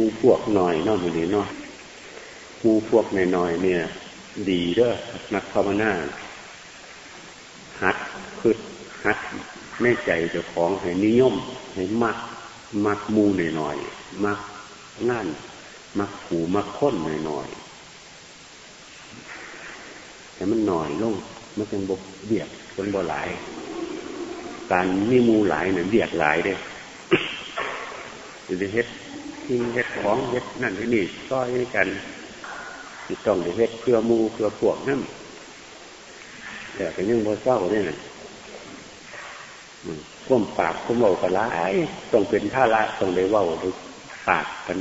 มูพวกหน่อยนอกมือนี้เนาะมูพวกหน่อยเนี่ย ดีเด้อนักภาวนาหัดพึดหัดแม่ใจเจ้าของให้นิยมให้มักมักมูหน่อยๆมักงาน มักผูมักค้นหน่อยๆแต่มันหน่อยลงมันเป็นบกเบียดคนบ่หลาย การมีมูหลายเนี่ยเบียดหลายเด้จะเฮ็ด ที่เฮ็ดของเฮ็ดนั่นที่นี่ก็ให้กันต้องเฮ็ดเพื่อมูเพื่อพวกนั่นแต่ก็ยังบ่เศร้าเนี่ยนะก้มปากก้มเบากระไรต้องเป็นท่าละต้องได้ว่าหรือปากกัน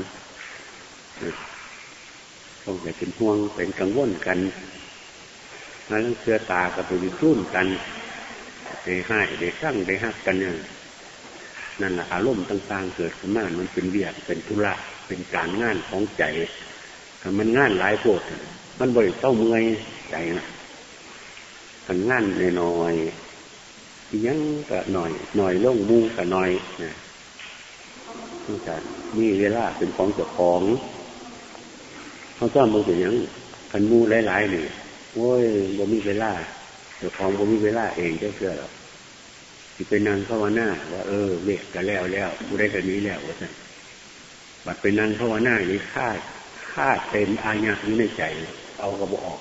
ต้องได้เป็นห่วงเป็นกังวลกันแล้วเสื้อตากับไปรุ่นกันได้ให้ได้สร้างได้หักกันเนี่ย นั่นแหละอารมณ์ต่าง ๆ เกิดขึ้นมามันเป็นเบียดเป็นธุระเป็นการงานของใจมันงานหลายโพดมันบริเต้าเมื่อยใจนะมันงานน้อยยังก็หน่อยหน่อยล่งมูก็หน่อยนะนี่การมีเวลาเป็นของเจ้าของเขาชอบมูเป็นยังพันมูหลายๆนี่โอ้ยบ่มีเวลาเจ้าของบ่มีเวลาเองเจ้าเชื่อหรอก ที่เป็นนางภาวนาว่าเออเวกกันแล้วแล้วกูได้กันนี้แล้วว่าสั่บัดเป็นนางภาวนานี่ค่าค่าเต็มอาญาอยู่ในใจ เอากระบอก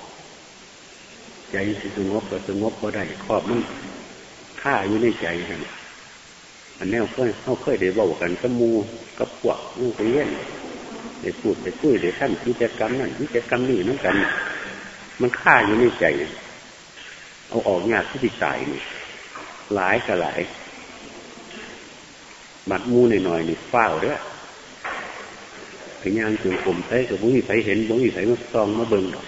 ใจสงบก็สงบก็ได้ครอบมันค่าอยู่ในใจกันอันนี้เคยเขาเคยได้บอกกันกับมูกับพวกนู่นไปเยี่ยนได้พูดได้คุยได้ท่านกิจกรรมนั่นกิจกรรมนี่นั่นกัน มันค่าอยู่ในใจ เอาออกยากที่ใจนี่ หลายก็หลาย บัดมูหน่อยๆนี่เฝ้าด้วยพยายามจุงผมใช้กับบุ้ยไผเห็นบุ้ยไผมาซองมาเบิ่งดอก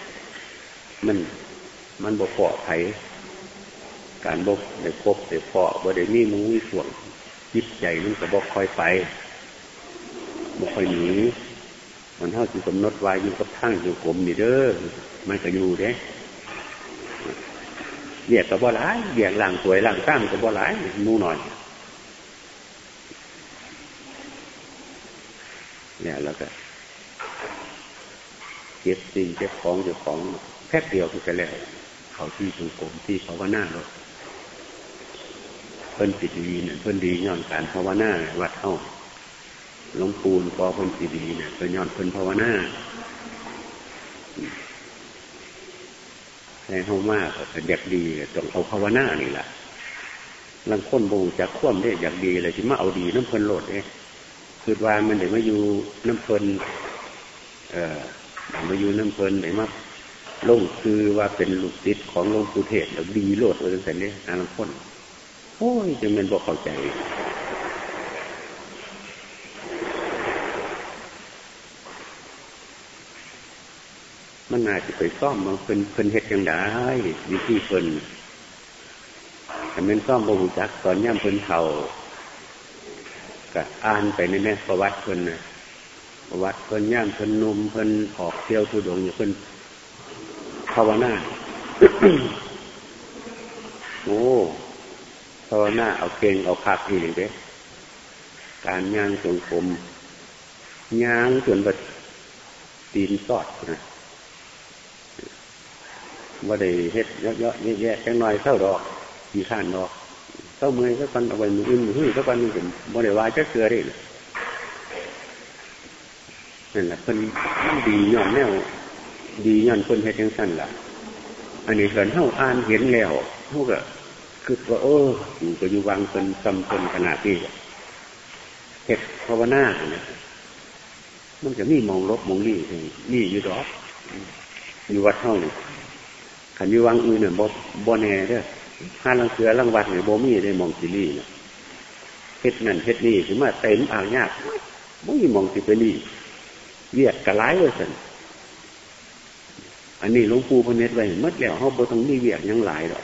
มันมันบกปลอดภัยการบกได้พบได้พอบ่ได้มีมูมีส่วนจิตใจมันก็บอกคอยไปบกคอยหนีมันเท่าที่กำหนดไว้อยู่กับทั้งอยู่กลมนี่เด้อมันก็อยู่เด้ เรียกกับบ่หลายเรียกหลังสวยหลังสร้างกับบ่หลายมูหน่อยเนี่ยแล้วก็เก็บสิ่งเก็บของเก็บของแพ็กเดียวก็จะแล้วเขาที่สุกรมที่ภาวนาเราเพิ่นสิดีเนี่ยเพิ่นดีย้อนการภาวนาวัดเท่าหลวงปูนพอเพิ่นสิดีเนี่ยเพิ่นย้อนเพิ่นภาวนา ให้เฮามากก็อยากดีต้องเอาภาวนานี่แหละลังคนบูจะคว่ำได้อยากดีเลยที่มาเอาดีน้ำเพลินโหลดเนี่ยคือว่ามันเดี๋ยวมาอยู่น้ำเพลินเอ่อมาอยู่น้ำเพลินเดี๋ยวมาลงคือว่าเป็นลูกศิษย์ของหลวงปู่เทศแล้วดีโลดเลยแต่เนี้ยอาลังคนโอ้ยจะเป็นบอกเข้าใจ มันอาจจะไปซ่อมบางเพิ่นเพิ่นเฮ็ดยังได้วิธีเพิ่นแต่เป็นซ่อมบงจักตอนย่ำเพิ่นเท่าก็อ่านไปในแม่ประวัติเพิ่นนะประวัติเพิ่นย่ำเพิ่นนมเพิ่นออกเที่ยวทุดงอยู่เพิ่นภาวนาโอ้ภาวนาเอาเก่งเอาคักอีกเด้การย่างจงกรมย่างจนบัดตีนสอดนะ ว่าได้เฮ็ดเยอะๆแยะๆแค่น้อยเท่าดอกกี่ข้านดอกเท่าเมื่อยก็ปันเอาไว้มืออื่นมือหื้อก็ปันมือผมบ่ได้ว่าจะเกลือได้นั่นแหละเพิ่นดีย้อนแนวดีย้อนคนเฮ็ดจังสั้นล่ะ อันนี้เกินเท่าอ่านเห็นแล้วเท่ากับคือว่าโอ้อยู่ก็อยู่วางเป็นซ้ำเป็นขนาดนี้เฮ็ดภาวนาเนี่ยมันจะมีมองลบมองนี่นี่อยู่ดอกอยู่วัดเท่านี่ ขันอยู่วังอื่นเนี่ยบ่บ่แน่เด้อห้าลังเสือลังวัดเนี่ยบ่มีได้มองสิรี่เนี่ยเฮ็ดนั่นเฮ็ดนี่ถึงมาเต็มอ่างยากบ่มีมองสิไปนี่เวียดกระไรเลยสันอันนี้หลวงปู่พระเนตรไว้เมื่อแล้วเขาบ่ต้องมีเวียกยังหลายหรอก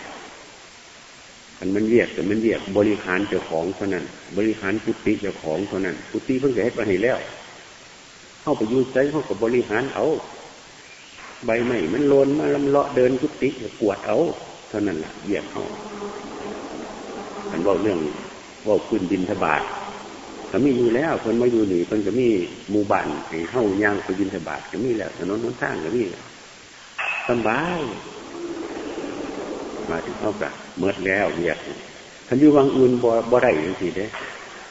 มันมันเวียกแต่มันเวียกบริหารเจ้าของเท่านั้น บริหารกุฏิเจ้าของเท่านั้นกุฏิเพิ่งเฮ็ดมาให้แล้วเข้าไปยุ่ใจเข้ากับบริหารเอา ใบไม้มันโลนมาลำเลาะเดินกุฏิกวดเอา เท่านั้นแหละเวียกเขาอันว่าเรื่องว่าพื้นดินทบาทก็มีอยู่แล้วคนมาอยู่หนีคนก็มีหมู่บ้านให้เข้าย่างไปยินสบาทก็มีแล้วถนนน้นทางก็มีสบายมาถึงเข้ากับเมื่อแล้วเรียกท่านอยู่วังอื่นบ่บ่ได้ยังสิเด้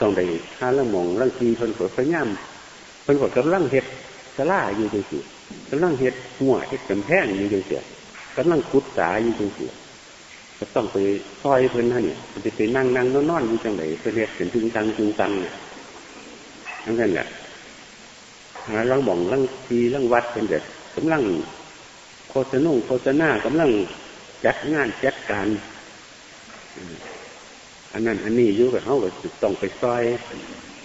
ต้องได้ถ้าเรื่องมองเรื่องทีคนกดพยายามคนกดกำลังเห็ด สลาอยู่จังสิกำลังเห็ดหัวเห็ดกำแพงอยู่จังสิกำลังขุดสาอยู่จังสิก็ต้องไปซอยเพิ่นท่านเนี่ยจะไปนั่งนั่งนอนอยู่จังไหนเพื่อเห็ดเป็นจึงตังจึงตังเนี่ยทั้งนั้นแหละหาลังมองลังทีลังวัดเป็นเด็ดกำลังโฆษณงโฆษณากำลังจัดงานจัดการอันนั้นอันนี้ยุ่กับเขาก็ต้องไปซอย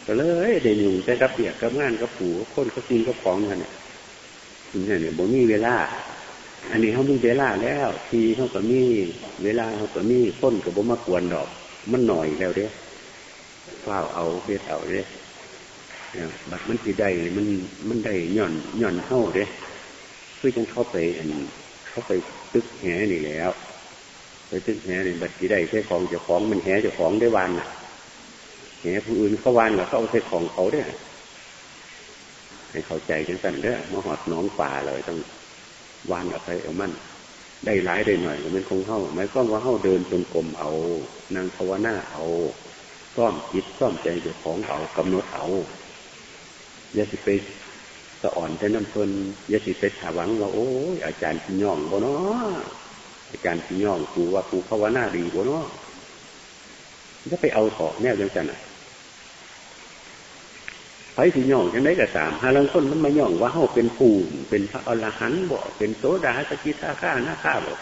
ก็เลยเดี๋ยวหนุ่มใจกับเปียกกับงานกับผูคนก็กินก็ของกันเนี่ยนี่เนี่ยบ่มีเวลา อันนี้เขามีเวลาแล้วทีเขาก็มีเวลาเขาก็มีคนกับบ่มากวนดอก มันหน่อยแล้วเด้เฝ้าเอาเฮ็ดเอาเด้บัดมันสีได้มันมันได้หย่อนหย่อนเข้าเด้เพื่อจังเข้าไปอันเข้าไปตึกแหนี่แล้ว ไปตึกแหนี่บัดสีได้ใช้ของเจ้าของมันแหเจ้าของได้วานน่ะ แหผู้อื่นเขาวานเขาเอาใช้ของเขาเด้ให้เข้าใจกันสั่นเด้อมาหอดน้องป่าเลยต้องวานเอาไปเอามันได้หลายได้หน่อยมันคงเข้าหมายความว่าเข้าเดินจนกลมเอา นางภาวนาเอาซ่อมจิตซ่อมใจเจ้าของเอากำหนดเอาอย่าสิไปสะอ่อนแต่น้ำเพนอย่าสิไปถาวังว่าโอ้ยอาจารย์พี่ย่องบ่เนาะอาจารย์พี่ย่องครูว่าครูภาวนาดีบ่เนาะจะไปเอาของแนวจังจันอะ ไปที่ย่องจังได้กระสามหาลังคนมันมาย่องว่าเขาเป็นผู้เป็นพระอรหันต์บ่เป็นโสดาสกิทาข้าหน้าข้าบ่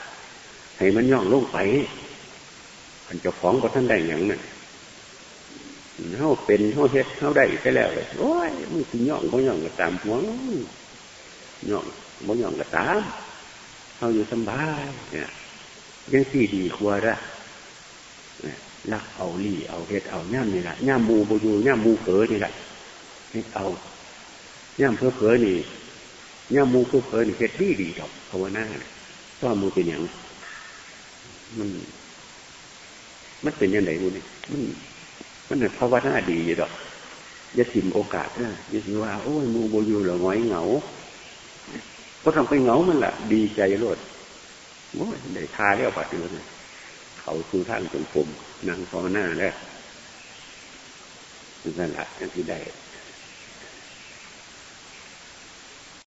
ให้มันย่องลงไปอันจ้าของก็ท่านได้อย่างนั้นเขาเป็นเขาเฮ็ดเขาได้ไปแล้วเลยโอ้ยมึงสิย่องเขาย่องก็ตามหัวย่องบ่ย่องก็ตามเขาอยู่สบายเนี่ยยังสี่ดีกว่าละลักเอาลี่เอาเฮ็ดเอาย่ำนี่แหละย่ำมูบูยูย่ำมูเผอนี่แหละ เฮ็ดเอาย่ำเผลอเผอนี่ย่ำมูเผลอเผลอนี่เฮ็ดดีดีดอกภาวนาต้อมูเป็นอย่างมัน มันเป็นยังไงมูนี่มันมันเนี่ยภาวนาดีอยู่ดอกอย่าถิ่มโอกาสนะอย่าสิว่า โอ้ยมูโบยูเหรอง้อยเหงาก็ทำไปเหงามันแหละดีใจรดโอ้ยได้ทาแล้วปัดเดือนเขาคือท่านจงผมนางภาวนาแล้วนั่นแหละที่ได้